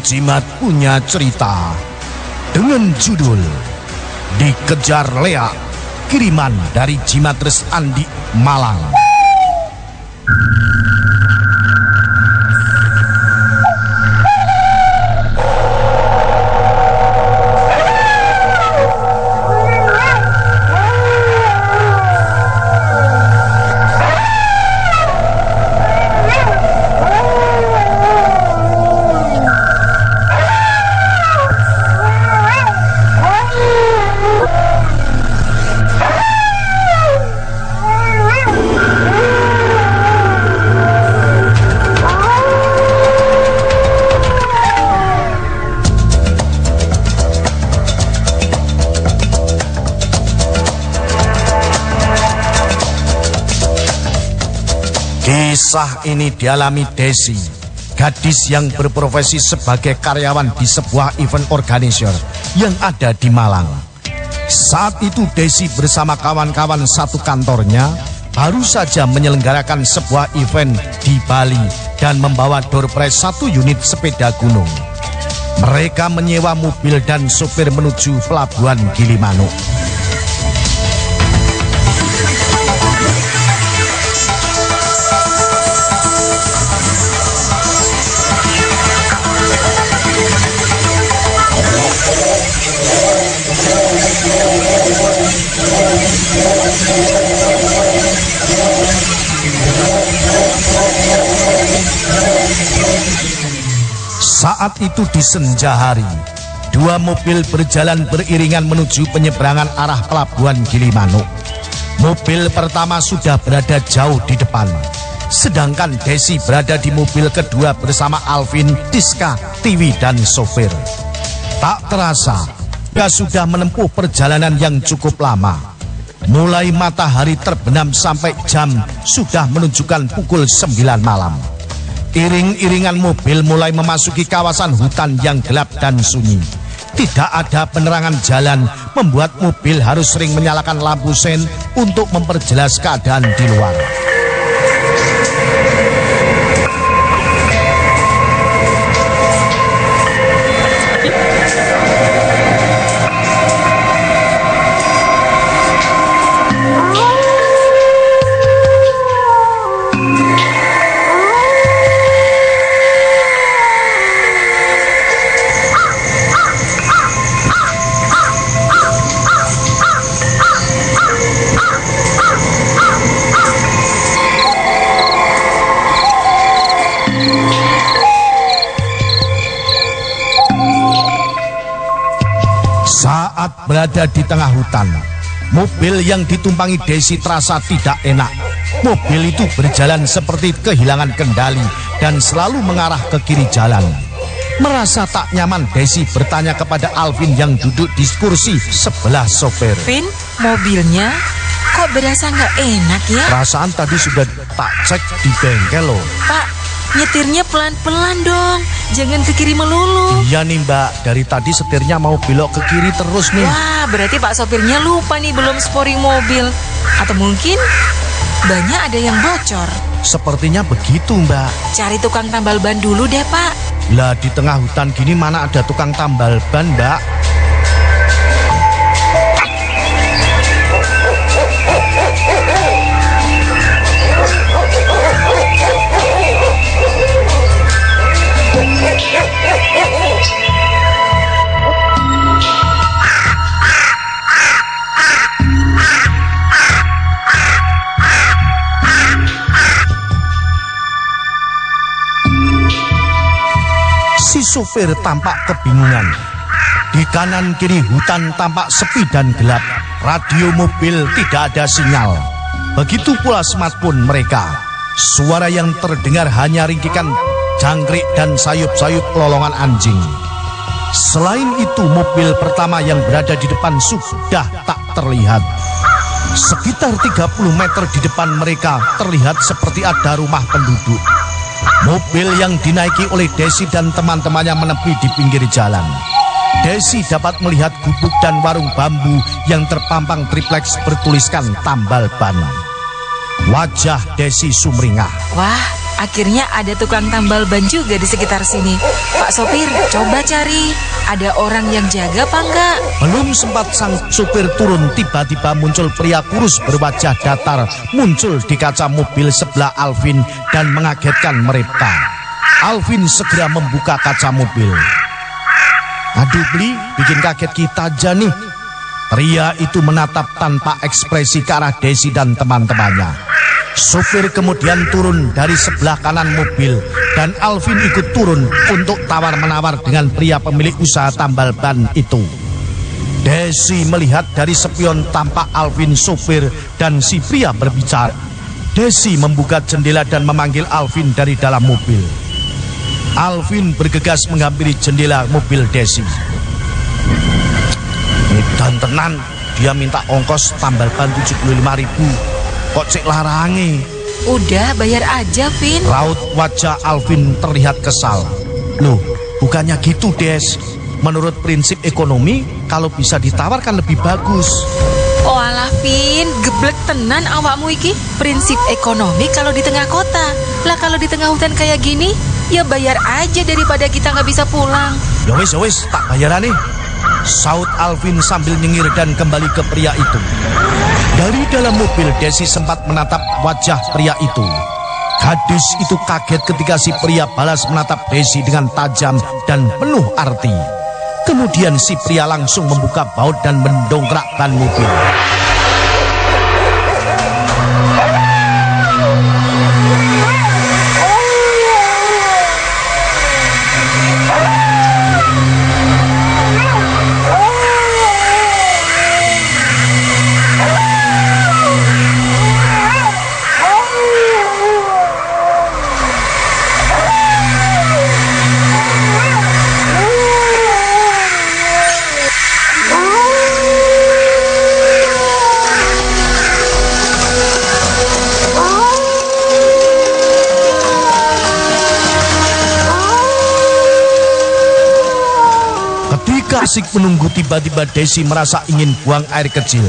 Jimat punya cerita dengan judul Dikejar Lea kiriman dari Jimatres Andi Malang. Kisah ini dialami Desi, gadis yang berprofesi sebagai karyawan di sebuah event organizer yang ada di Malang. Saat itu Desi bersama kawan-kawan satu kantornya baru saja menyelenggarakan sebuah event di Bali dan membawa door prize satu unit sepeda gunung. Mereka menyewa mobil dan sopir menuju pelabuhan Gilimanuk. Itu di senja hari, dua mobil berjalan beriringan menuju penyeberangan arah pelabuhan Gilimanuk. Mobil pertama sudah berada jauh di depan, sedangkan Desi berada di mobil kedua bersama Alvin, Diska, Tiwi, dan sopir. Tak terasa, dia sudah menempuh perjalanan yang cukup lama. Mulai matahari terbenam sampai jam sudah menunjukkan pukul 9 malam. Iring-iringan mobil mulai memasuki kawasan hutan yang gelap dan sunyi. Tidak ada penerangan jalan membuat mobil harus sering menyalakan lampu sen untuk memperjelas keadaan di luar. Berada di tengah hutan, mobil yang ditumpangi Desi terasa tidak enak. Mobil itu berjalan seperti kehilangan kendali dan selalu mengarah ke kiri jalan. Merasa tak nyaman, Desi bertanya kepada Alvin yang duduk di kursi sebelah sopir. Vin, mobilnya kok berasa nggak enak ya? Perasaan tadi sudah tak cek di bengkel loh. Pak, nyetirnya pelan-pelan dong. Jangan ke kiri melulu. Iya nih mbak, dari tadi setirnya mau belok ke kiri terus nih. Wah, berarti Pak sopirnya lupa nih belum sporing mobil. Atau mungkin banyak ada yang bocor. Sepertinya begitu mbak. Cari tukang tambal ban dulu deh, Pak. Lah di tengah hutan gini mana ada tukang tambal ban mbak? Sopir tampak kebingungan. Di kanan kiri hutan tampak sepi dan gelap. Radio mobil tidak ada sinyal. Begitu pula smartphone mereka. Suara yang terdengar hanya ringkikan jangkrik dan sayup-sayup lolongan anjing. Selain itu mobil pertama yang berada di depan sudah tak terlihat. Sekitar 30 meter di depan mereka terlihat seperti ada rumah penduduk. Mobil yang dinaiki oleh Desi dan teman-temannya menepi di pinggir jalan. Desi dapat melihat gubuk dan warung bambu yang terpampang triplex bertuliskan tambal ban. Wajah Desi sumringah. Wah, Akhirnya ada tukang tambal ban juga di sekitar sini. Pak sopir, coba cari. Ada orang yang jaga apa enggak? Belum sempat sang supir turun, tiba-tiba muncul pria kurus berwajah datar muncul di kaca mobil sebelah Alvin dan mengagetkan mereka. Alvin segera membuka kaca mobil. Aduh beli, bikin kaget kita aja nih. Pria itu menatap tanpa ekspresi ke arah Desi dan teman-temannya. Sopir kemudian turun dari sebelah kanan mobil dan Alvin ikut turun untuk tawar-menawar dengan pria pemilik usaha tambal ban itu. Desi melihat dari spion tampak Alvin sopir dan si pria berbicara. Desi membuka jendela dan memanggil Alvin dari dalam mobil. Alvin bergegas menghampiri jendela mobil Desi. Dan tenan, dia minta ongkos tambal ban 75 ribu Kok cek larangi? Udah, bayar aja, Vin. Raut wajah Alvin terlihat kesal. Loh, bukannya gitu, Des. Menurut prinsip ekonomi, kalau bisa ditawarkan lebih bagus. Oh alah Vin, geblek tenan awakmu iki. Prinsip ekonomi kalau di tengah kota. Lah kalau di tengah hutan kayak gini, ya bayar aja daripada kita nggak bisa pulang. Ya wis, ya wis, tak bayaran nih. Saud Alvin sambil nyengir dan kembali ke pria itu. Dari dalam mobil Desi sempat menatap wajah pria itu. Gadis itu kaget ketika si pria balas menatap Desi dengan tajam dan penuh arti. Kemudian si pria langsung membuka baut dan mendongkrak ban mobil. Asik menunggu tiba-tiba Desi merasa ingin buang air kecil.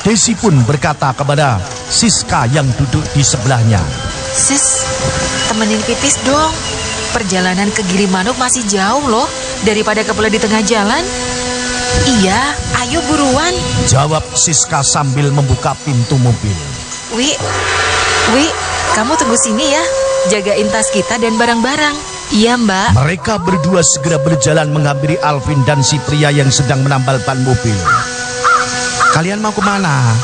Desi pun berkata kepada Siska yang duduk di sebelahnya. Sis, temenin pipis dong. Perjalanan ke Gilimanuk masih jauh loh daripada kebelah di tengah jalan. Iya, ayo buruan. Jawab Siska sambil membuka pintu mobil. Wi, Wi, kamu tunggu sini ya. Jagain tas kita dan barang-barang. Iya mbak. Mereka berdua segera berjalan menghampiri Alvin dan si pria yang sedang menambal ban mobil. Kalian mau ke mana?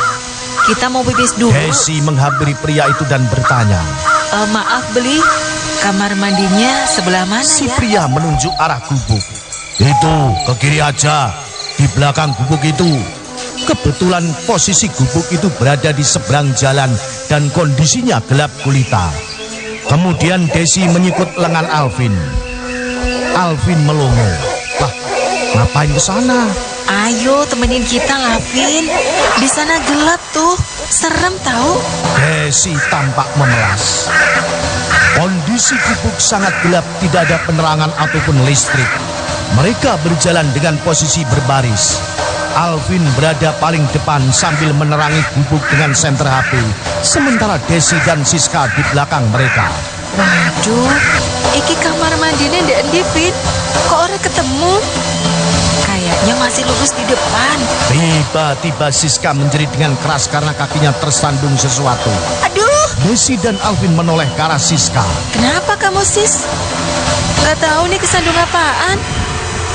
Kita mau pipis dulu. Desi menghampiri pria itu dan bertanya. Uh, Maaf beli. Kamar mandinya sebelah mana si ya? Si pria menunjuk arah gubuk. Itu ke kiri aja. Di belakang gubuk itu. Kebetulan posisi gubuk itu berada di seberang jalan dan kondisinya gelap gulita. Kemudian Desi menyikut lengan Alvin. Alvin melongo. Lah, ngapain ke sana? Ayo temenin kita, Lavin. Di sana gelap tuh, serem tahu. Desi tampak memelas. Kondisi gubuk sangat gelap, tidak ada penerangan ataupun listrik. Mereka berjalan dengan posisi berbaris. Alvin berada paling depan sambil menerangi gubuk dengan senter HP. Sementara Desi dan Siska di belakang mereka. Waduh, iki kamar mandinya ndak Divin. Kok orang ketemu? Kayaknya masih lurus di depan. Tiba-tiba Siska menjerit dengan keras karena kakinya tersandung sesuatu. Aduh! Desi dan Alvin menoleh ke arah Siska. Kenapa kamu, Sis? Gak tahu nih kesandung apaan.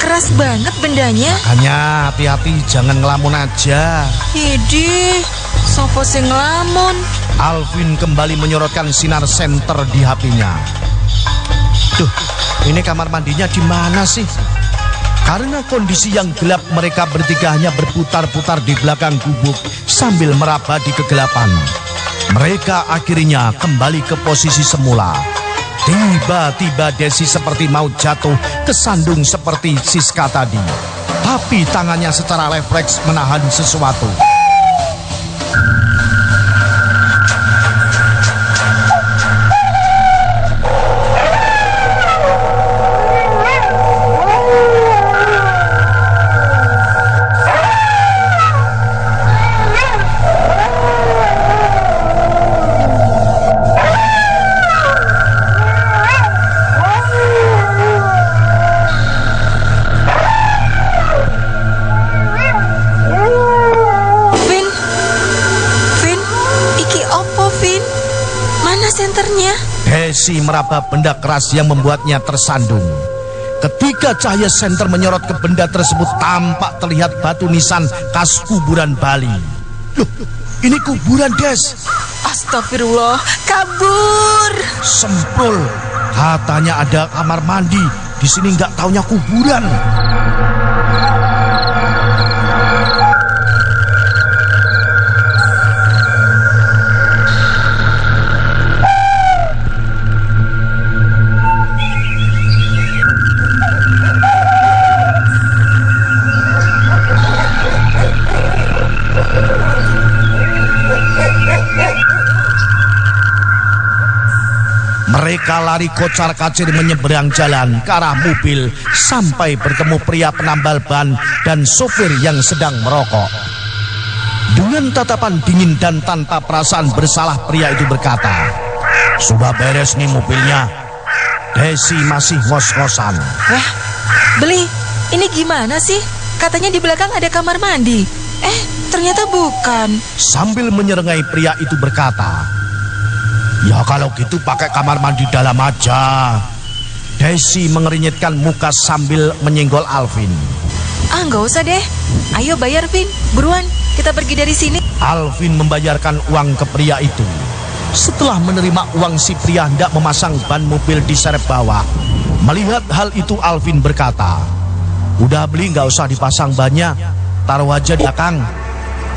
Keras banget bendanya. Hanya hati-hati jangan ngelamun aja. Hidi, sopo sing ngelamun? Alvin kembali menyorotkan sinar senter di HP-nya. Duh, ini kamar mandinya di mana sih? Karena kondisi yang gelap mereka bertiga hanya berputar-putar di belakang gubuk sambil meraba di kegelapan. Mereka akhirnya kembali ke posisi semula. Tiba-tiba Desi seperti mau jatuh kesandung seperti Siska tadi. Tapi tangannya secara refleks menahan sesuatu. Desi meraba benda keras yang membuatnya tersandung. Ketika cahaya senter menyorot ke benda tersebut tampak terlihat batu nisan khas kuburan Bali. Loh, ini kuburan Des. Astagfirullah, kabur. Sempul. Katanya ada kamar mandi. Di sini nggak taunya kuburan. Mereka lari kocar kacir menyeberang jalan ke arah mobil sampai bertemu pria penambal ban dan sopir yang sedang merokok. Dengan tatapan dingin dan tanpa perasaan bersalah pria itu berkata, Sudah beres nih mobilnya. Desi masih ngos-ngosan. Wah, beli, ini gimana sih? Katanya di belakang ada kamar mandi. Eh, ternyata bukan. Sambil menyerengai pria itu berkata, Ya kalau gitu pakai kamar mandi dalam aja. Desi mengerinyitkan muka sambil menyenggol Alvin. Ah, nggak usah deh. Ayo bayar, Vin. Buruan, kita pergi dari sini. Alvin membayarkan uang ke pria itu. Setelah menerima uang si pria hendak memasang ban mobil di serep bawah. Melihat hal itu Alvin berkata, Udah beli nggak usah dipasang banyak, taruh aja di belakang.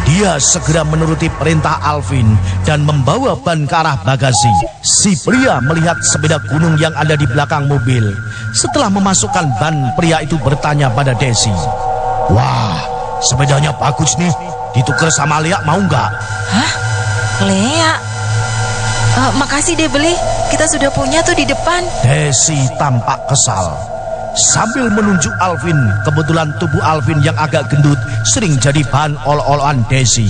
Dia segera menuruti perintah Alvin dan membawa ban ke arah bagasi. Si pria melihat sepeda gunung yang ada di belakang mobil. Setelah memasukkan ban, pria itu bertanya pada Desi. Wah, sepedanya bagus nih. Ditukar sama Lea mau nggak? Hah? Lea? Eh, makasih deh beli. Kita sudah punya tuh di depan. Desi tampak kesal. Sambil menunjuk Alvin, kebetulan tubuh Alvin yang agak gendut sering jadi bahan ol-oloan Desi.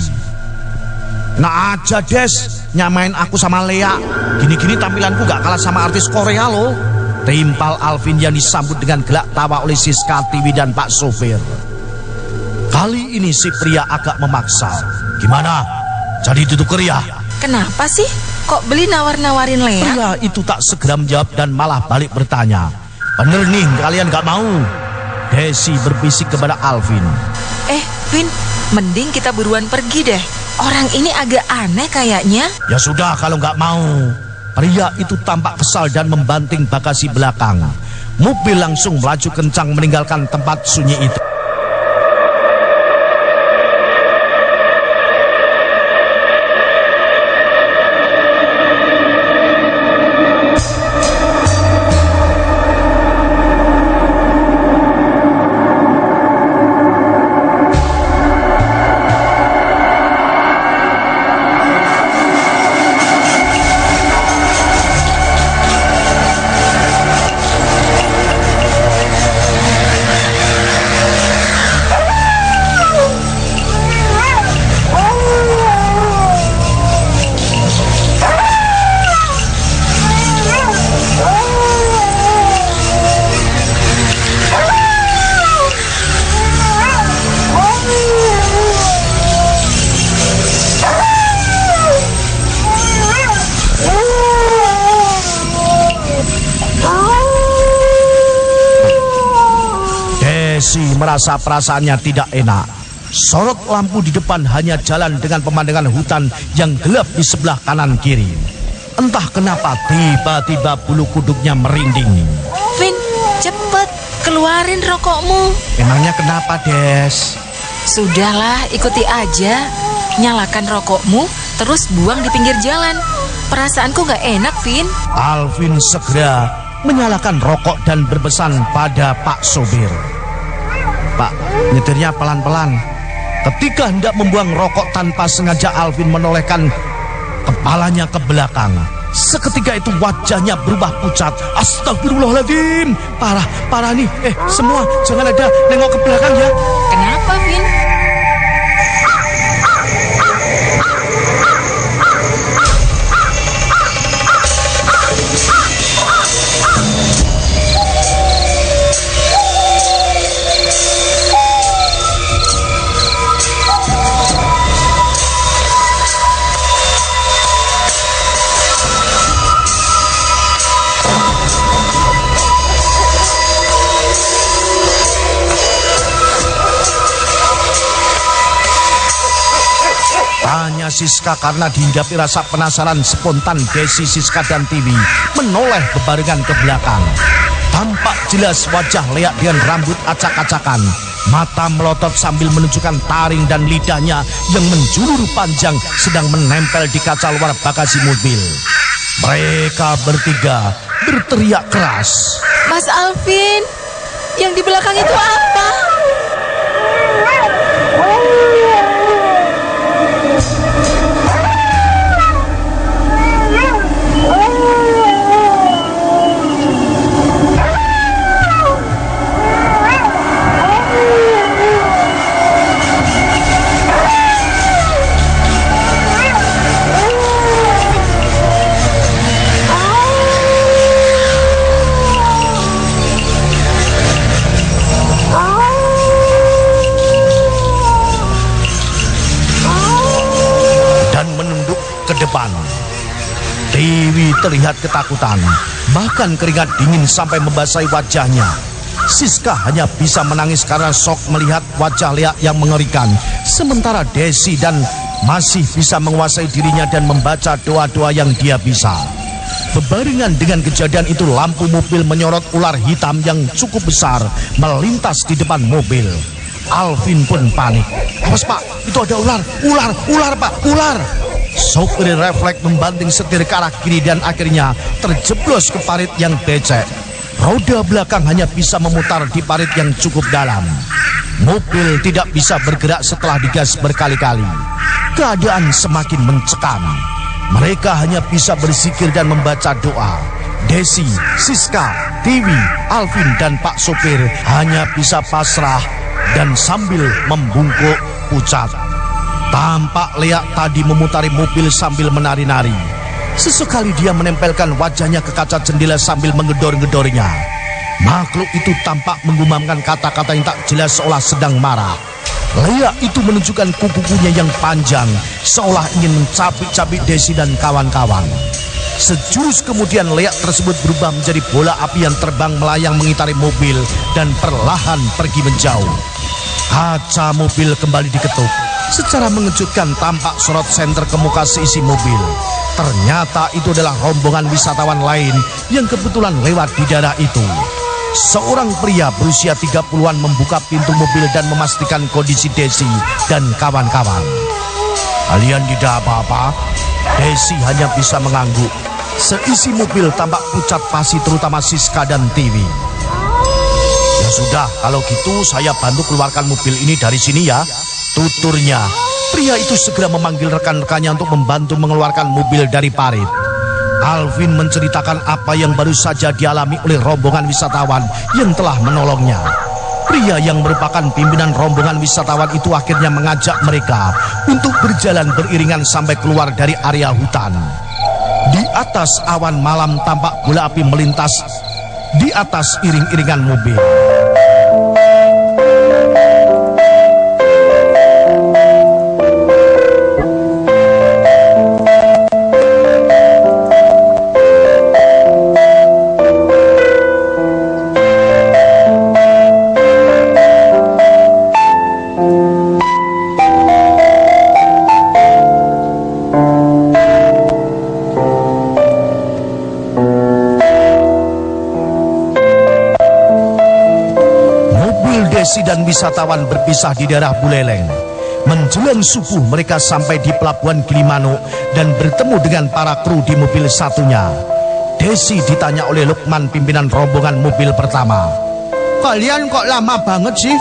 Nah aja Des, nyamain aku sama Lea. Gini-gini tampilanku gak kalah sama artis Korea loh. Timpal Alvin yang disambut dengan gelak tawa oleh Siska Tiwi dan Pak Sopir. Kali ini si pria agak memaksa. Gimana? Jadi tutup ya? Kenapa sih? Kok beli nawar-nawarin Lea? Pria itu tak segera menjawab dan malah balik bertanya. Bener nih, kalian gak mau. Desi berbisik kepada Alvin. Eh, Vin, mending kita buruan pergi deh. Orang ini agak aneh kayaknya. Ya sudah kalau nggak mau. Pria itu tampak kesal dan membanting bagasi belakang. Mobil langsung melaju kencang meninggalkan tempat sunyi itu. Desi merasa perasaannya tidak enak. Sorot lampu di depan hanya jalan dengan pemandangan hutan yang gelap di sebelah kanan kiri. Entah kenapa tiba-tiba bulu kuduknya merinding. Vin, cepet, keluarin rokokmu. Emangnya kenapa, Des? Sudahlah, ikuti aja. Nyalakan rokokmu, terus buang di pinggir jalan. Perasaanku gak enak, Vin. Alvin segera menyalakan rokok dan berpesan pada Pak Sobir. Pak, nyetirnya pelan-pelan. Ketika hendak membuang rokok tanpa sengaja Alvin menolehkan kepalanya ke belakang. Seketika itu wajahnya berubah pucat. Astagfirullahaladzim. Parah, parah nih. Eh, semua jangan ada nengok ke belakang ya. Kenapa, Vin? Hanya Siska karena dihinggapi rasa penasaran spontan Desi, Siska dan Tiwi menoleh bebarengan ke belakang. Tampak jelas wajah leak dengan rambut acak-acakan. Mata melotot sambil menunjukkan taring dan lidahnya yang menjulur panjang sedang menempel di kaca luar bagasi mobil. Mereka bertiga berteriak keras. Mas Alvin, yang di belakang itu apa? Terlihat ketakutan, bahkan keringat dingin sampai membasahi wajahnya. Siska hanya bisa menangis karena sok melihat wajah Lea yang mengerikan, sementara Desi dan masih bisa menguasai dirinya dan membaca doa-doa yang dia bisa. Bebarengan dengan kejadian itu lampu mobil menyorot ular hitam yang cukup besar melintas di depan mobil. Alvin pun panik. Awas pak, itu ada ular, ular, ular pak, ular. Sopir refleks membanting setir ke arah kiri dan akhirnya terjeblos ke parit yang becek. Roda belakang hanya bisa memutar di parit yang cukup dalam. Mobil tidak bisa bergerak setelah digas berkali-kali. Keadaan semakin mencekam. Mereka hanya bisa berzikir dan membaca doa. Desi, Siska, Tiwi, Alvin, dan Pak Sopir hanya bisa pasrah dan sambil membungkuk pucat. Tampak Leak tadi memutari mobil sambil menari-nari. Sesekali dia menempelkan wajahnya ke kaca jendela sambil menggedor-gedornya. Makhluk itu tampak menggumamkan kata-kata yang tak jelas seolah sedang marah. Leak itu menunjukkan kuku-kukunya yang panjang, seolah ingin mencapik-capik Desi dan kawan-kawan. Sejurus kemudian leak tersebut berubah menjadi bola api yang terbang melayang mengitari mobil dan perlahan pergi menjauh. Kaca mobil kembali diketuk. Secara mengejutkan tampak sorot senter ke muka seisi mobil. Ternyata itu adalah rombongan wisatawan lain yang kebetulan lewat di daerah itu. Seorang pria berusia 30-an membuka pintu mobil dan memastikan kondisi Desi dan kawan-kawan. Kalian tidak apa-apa? Desi hanya bisa mengangguk. Seisi mobil tampak pucat pasi terutama Siska dan Tiwi. Ya sudah, kalau gitu saya bantu keluarkan mobil ini dari sini ya. Tuturnya, pria itu segera memanggil rekan-rekannya untuk membantu mengeluarkan mobil dari parit. Alvin menceritakan apa yang baru saja dialami oleh rombongan wisatawan yang telah menolongnya. Pria yang merupakan pimpinan rombongan wisatawan itu akhirnya mengajak mereka untuk berjalan beriringan sampai keluar dari area hutan. Di atas awan malam tampak bola api melintas di atas iring-iringan mobil. Desi dan wisatawan berpisah di daerah Buleleng. Menjelang subuh mereka sampai di pelabuhan Gilimanuk dan bertemu dengan para kru di mobil satunya. Desi ditanya oleh Lukman pimpinan rombongan mobil pertama. Kalian kok lama banget sih?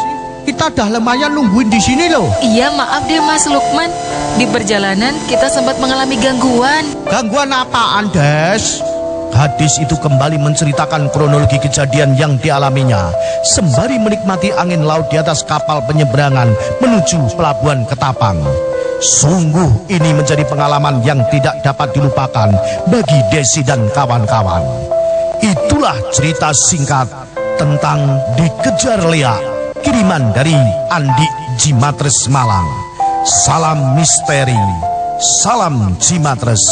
Kita dah lumayan nungguin di sini loh. Iya, maaf deh Mas Lukman. Di perjalanan kita sempat mengalami gangguan. Gangguan apaan, Des? Gadis itu kembali menceritakan kronologi kejadian yang dialaminya sembari menikmati angin laut di atas kapal penyeberangan menuju pelabuhan Ketapang. Sungguh ini menjadi pengalaman yang tidak dapat dilupakan bagi Desi dan kawan-kawan. Itulah cerita singkat tentang Dikejar Lea, kiriman dari Andi Jimatres Malang. Salam misteri, salam Jimatres.